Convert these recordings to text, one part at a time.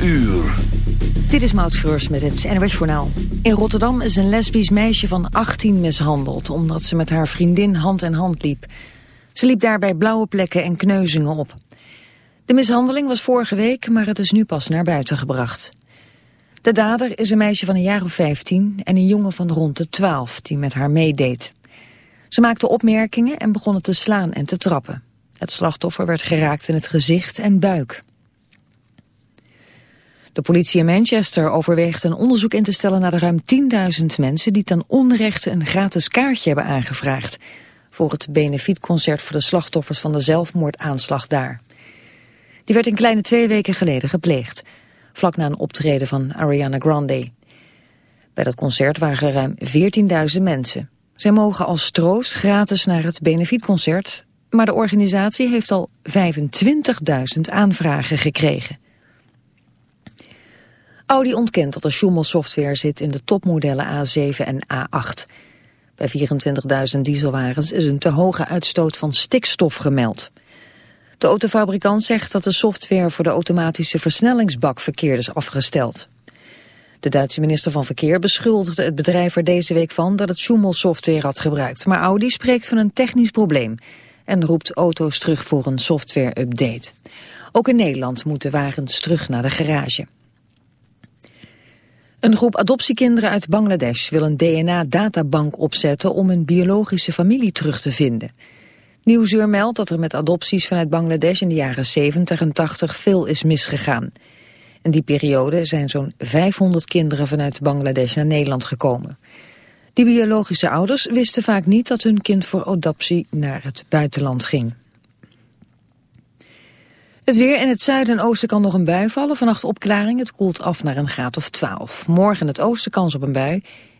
Dit is Maud Schreurs met het NWS Journaal. In Rotterdam is een lesbisch meisje van 18 mishandeld... omdat ze met haar vriendin hand in hand liep. Ze liep daarbij blauwe plekken en kneuzingen op. De mishandeling was vorige week, maar het is nu pas naar buiten gebracht. De dader is een meisje van een jaar of 15 en een jongen van rond de 12 die met haar meedeed. Ze maakte opmerkingen en begonnen te slaan en te trappen. Het slachtoffer werd geraakt in het gezicht en buik. De politie in Manchester overweegt een onderzoek in te stellen naar de ruim 10.000 mensen die ten onrechte een gratis kaartje hebben aangevraagd voor het benefietconcert voor de slachtoffers van de zelfmoordaanslag daar. Die werd een kleine twee weken geleden gepleegd, vlak na een optreden van Ariana Grande. Bij dat concert waren er ruim 14.000 mensen. Zij mogen als troost gratis naar het benefietconcert, maar de organisatie heeft al 25.000 aanvragen gekregen. Audi ontkent dat er Schumel-software zit in de topmodellen A7 en A8. Bij 24.000 dieselwagens is een te hoge uitstoot van stikstof gemeld. De autofabrikant zegt dat de software voor de automatische versnellingsbak verkeerd is afgesteld. De Duitse minister van Verkeer beschuldigde het bedrijf er deze week van dat het Schumel-software had gebruikt. Maar Audi spreekt van een technisch probleem en roept auto's terug voor een software-update. Ook in Nederland moeten wagens terug naar de garage. Een groep adoptiekinderen uit Bangladesh wil een DNA-databank opzetten om een biologische familie terug te vinden. Nieuwsuur meldt dat er met adopties vanuit Bangladesh in de jaren 70 en 80 veel is misgegaan. In die periode zijn zo'n 500 kinderen vanuit Bangladesh naar Nederland gekomen. Die biologische ouders wisten vaak niet dat hun kind voor adoptie naar het buitenland ging. Het weer in het zuiden en oosten kan nog een bui vallen. Vannacht opklaring, het koelt af naar een graad of 12. Morgen in het oosten kans op een bui.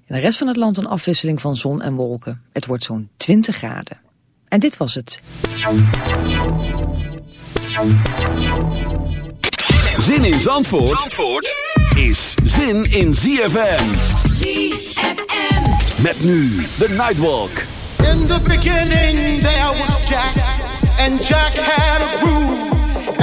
In de rest van het land een afwisseling van zon en wolken. Het wordt zo'n 20 graden. En dit was het. Zin in Zandvoort, Zandvoort is zin in ZFM. ZFM. Met nu de Nightwalk. In the beginning there was Jack, and Jack had a groove.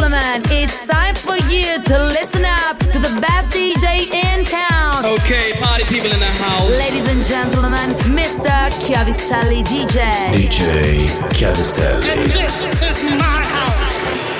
Ladies and gentlemen, it's time for you to listen up to the best DJ in town. Okay, party people in the house. Ladies and gentlemen, Mr. Chiavistelli DJ. DJ Chiavistelli. And this is my house.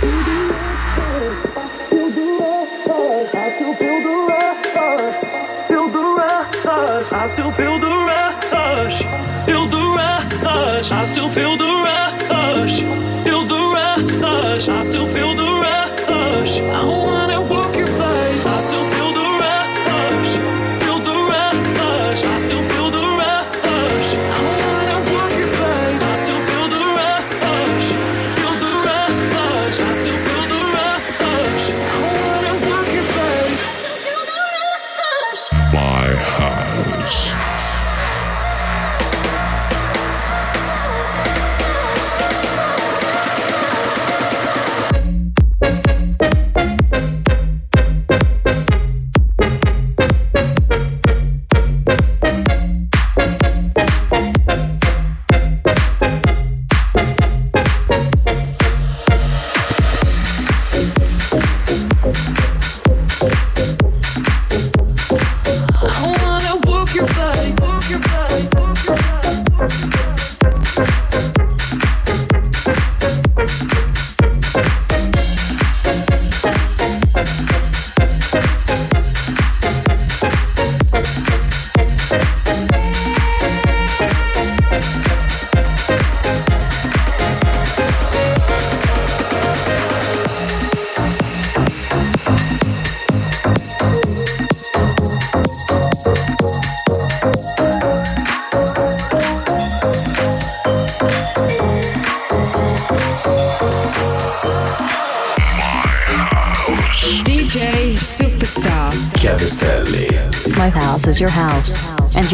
do, do.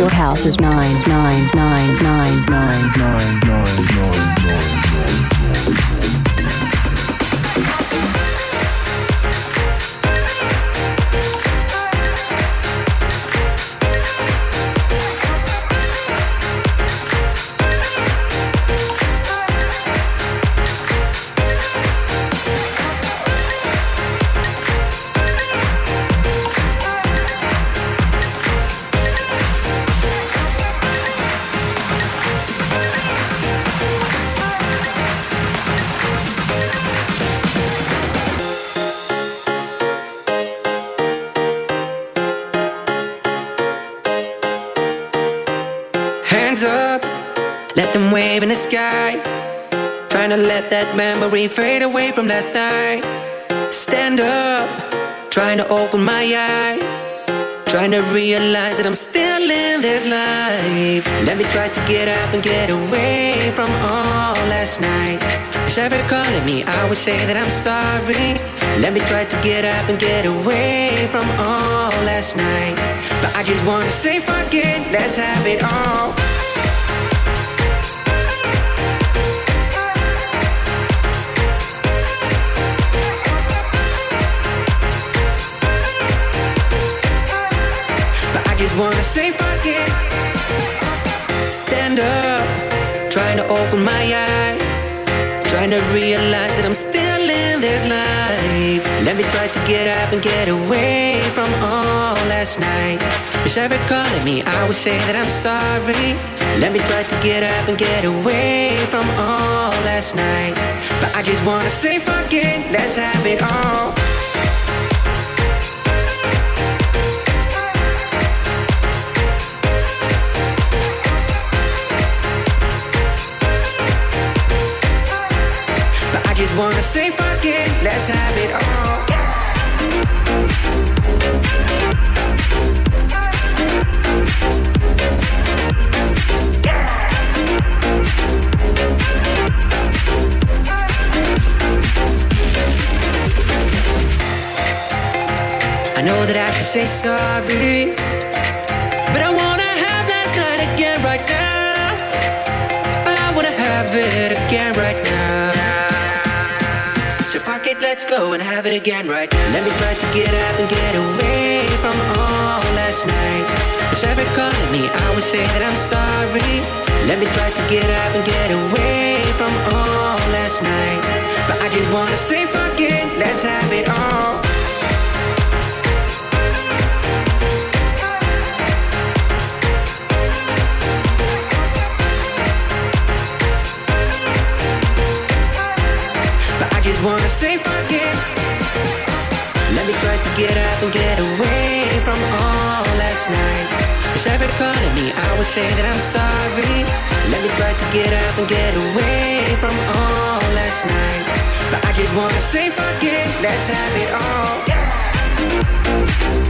Your house is mine, nine, nine, nine, nine, nine, nine, nine, nine. Hands that memory fade away from last night. Stand up, trying to open my eye. Trying to realize that I'm still in this life. Let me try to get up and get away from all last night. Ever calling me, I would say that I'm sorry. Let me try to get up and get away from all last night. But I just wanna say fuck it, let's have it all. Wanna say it. Stand up, trying to open my eyes, Trying to realize that I'm still in this life. Let me try to get up and get away from all last night. If ever calling me, I would say that I'm sorry. Let me try to get up and get away from all last night. But I just wanna say fuck it, let's have it all. Just wanna say fuck it, let's have it all. I know that I should say sorry, but I wanna have last night again right now. But I wanna have it again right now. Let's go and have it again right now. Let me try to get up and get away from all last night. If ever calling me, I would say that I'm sorry. Let me try to get up and get away from all last night. But I just wanna say fuck it, let's have it all. Get up and get away from all last night. If ever calling me, I would say that I'm sorry. Let me try to get up and get away from all last night. But I just wanna say fuck it. Let's have it all. Ladies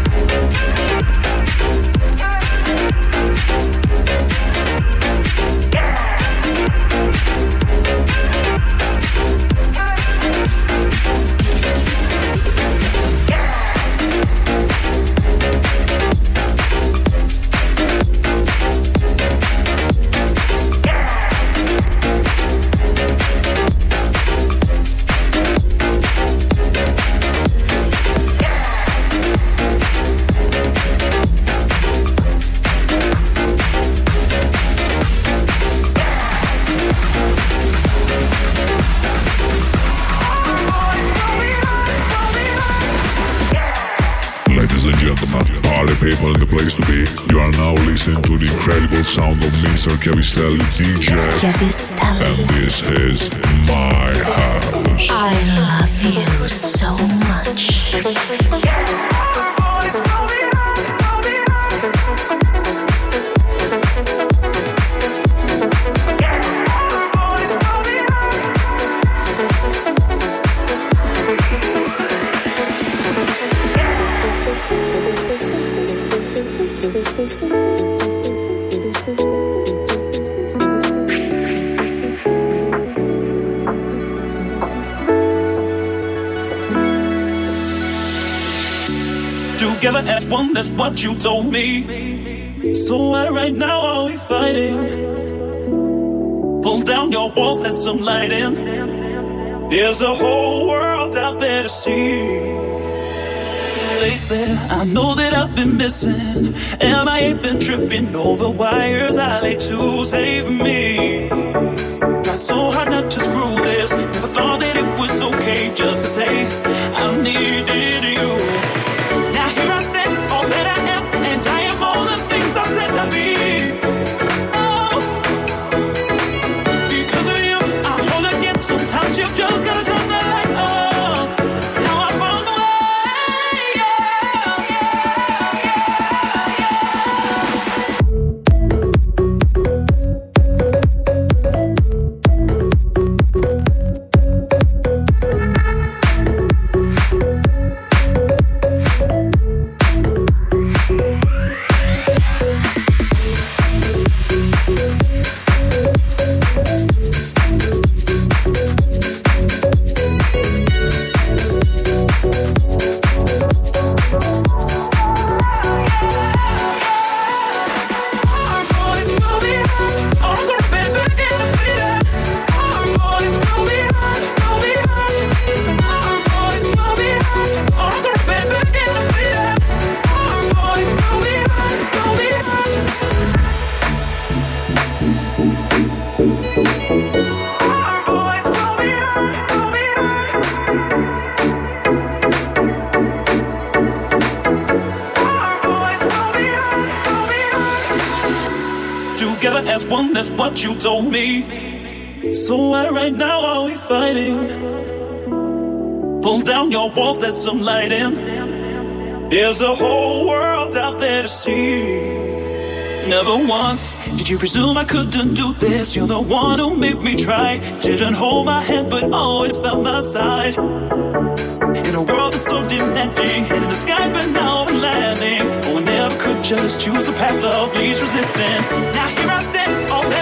Chiavistelli DJ. And this is what you told me. So why right now are we fighting? Pull down your walls, let some light in. There's a whole world out there to see. Lately, I know that I've been missing. And I ain't been tripping over wires I lay to save me. Got so hard not to screw this. Never thought that it was okay just to say I needed you. You told me. So why right now are we fighting? Pull down your walls, let some light in. There's a whole world out there to see. Never once did you presume I couldn't do this. You're the one who made me try. Didn't hold my hand, but always by my side. In a world that's so demanding, hit in the sky, but now I'm landing. Oh, I never could just choose a path of least resistance. Now here I stand, all that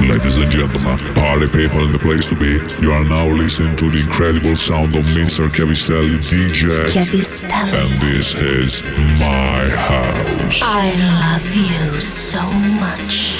Ladies and gentlemen, party people in the place to be. You are now listening to the incredible sound of Mr. Chiavistelli DJ. Chiavistelli. And this is my house. I love you so much.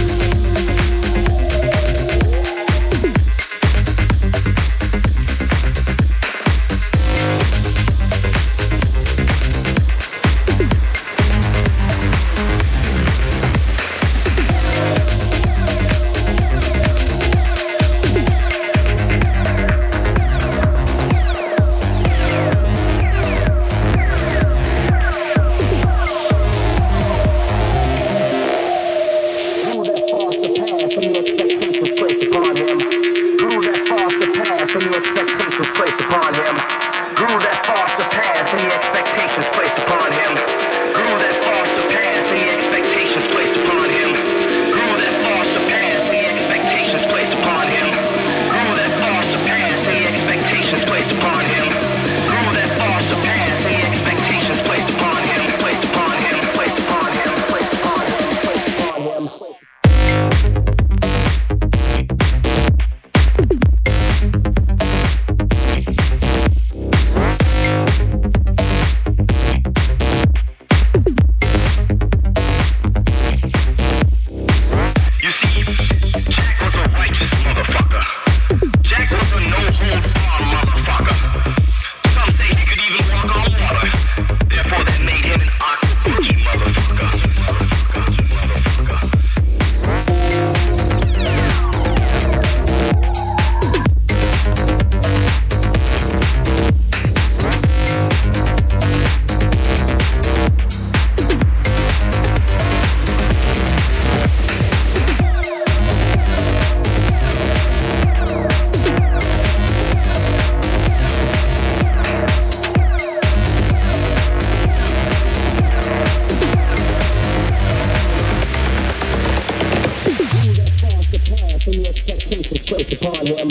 expectations placed upon him.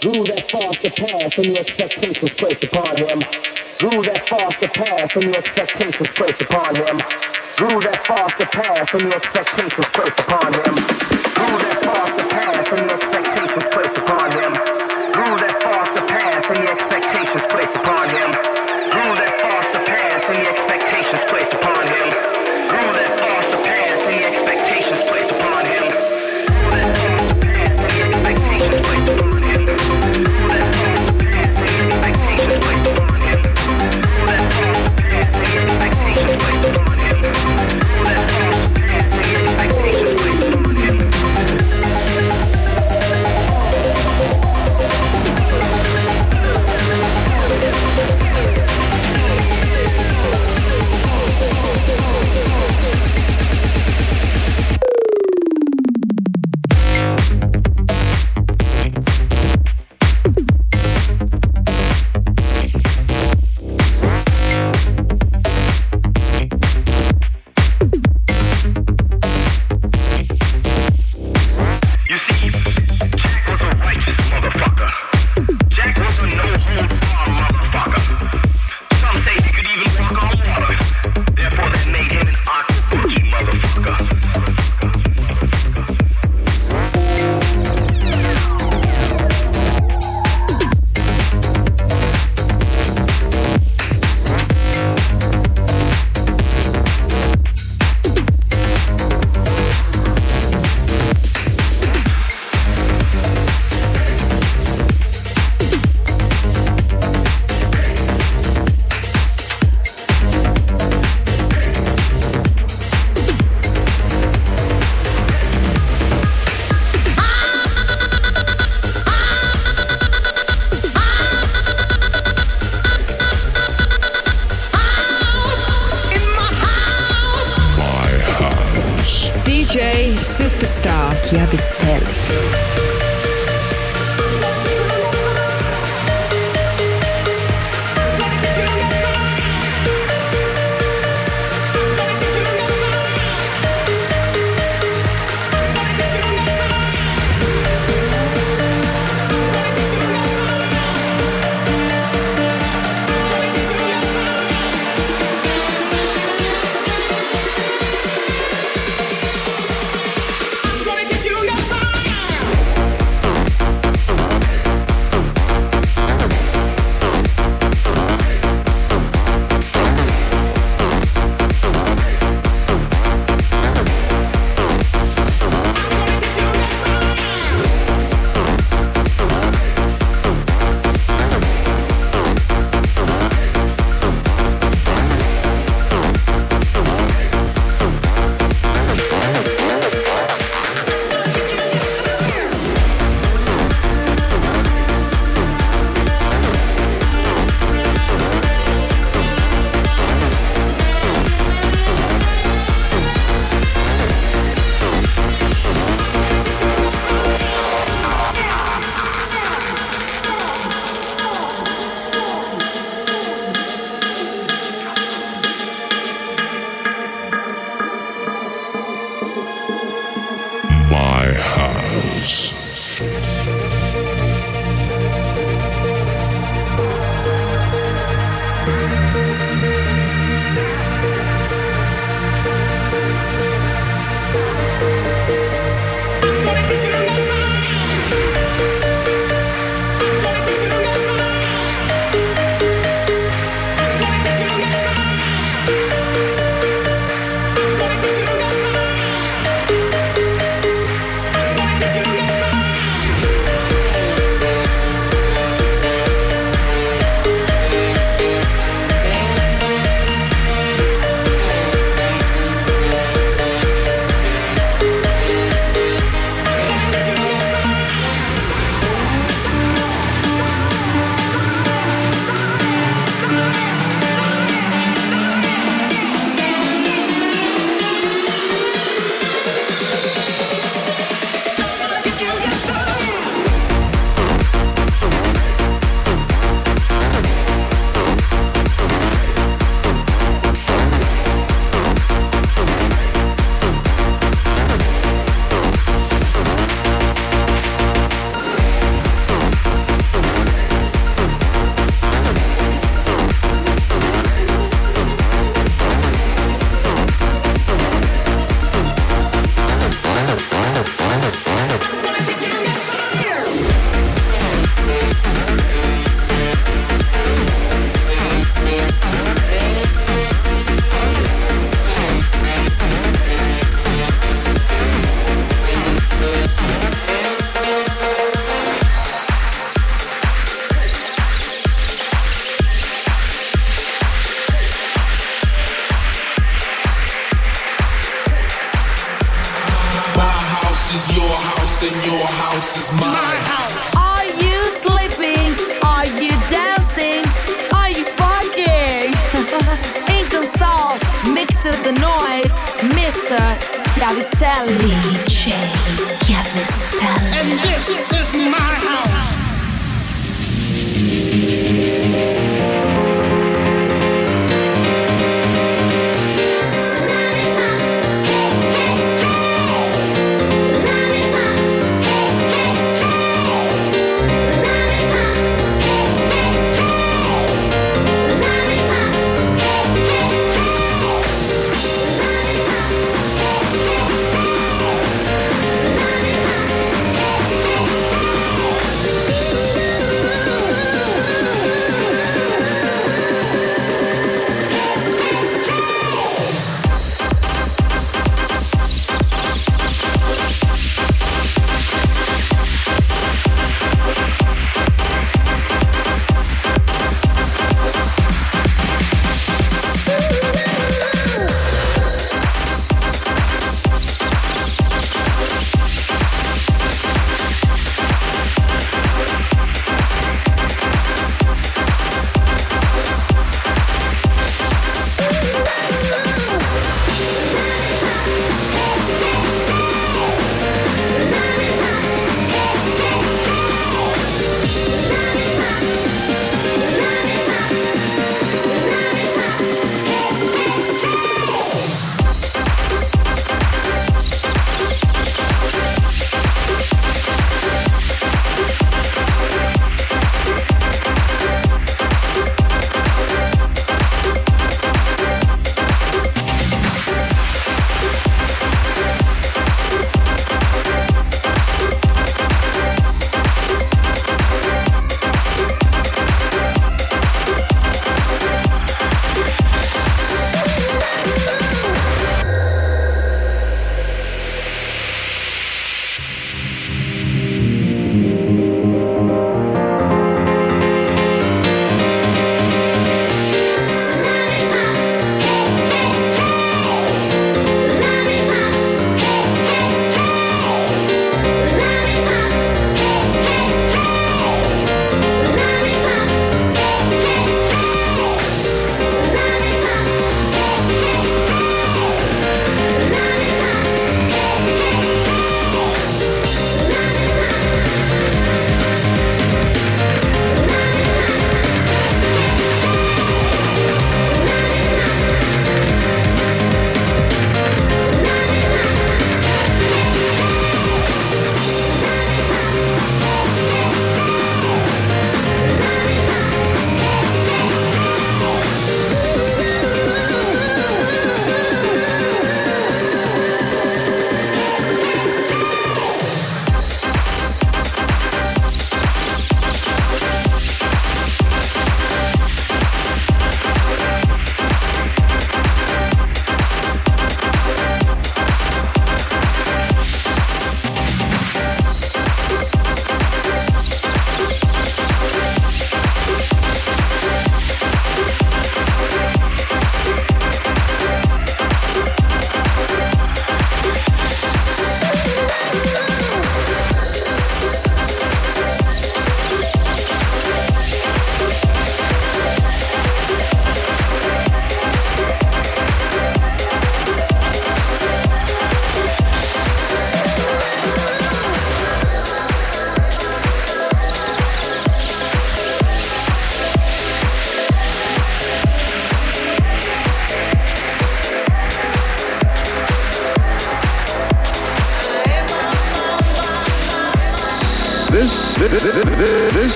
Through that far and any expectations placed upon him. Through that far and any expectations placed upon him. Through that far and any expectations placed upon him. Through that far and any expectations placed upon him. Your house is mine. Are you sleeping? Are you dancing? Are you fucking? Inconsol, mixes the noise, Mr. Chiavistelli. DJ Chiavistelli. And this is my house.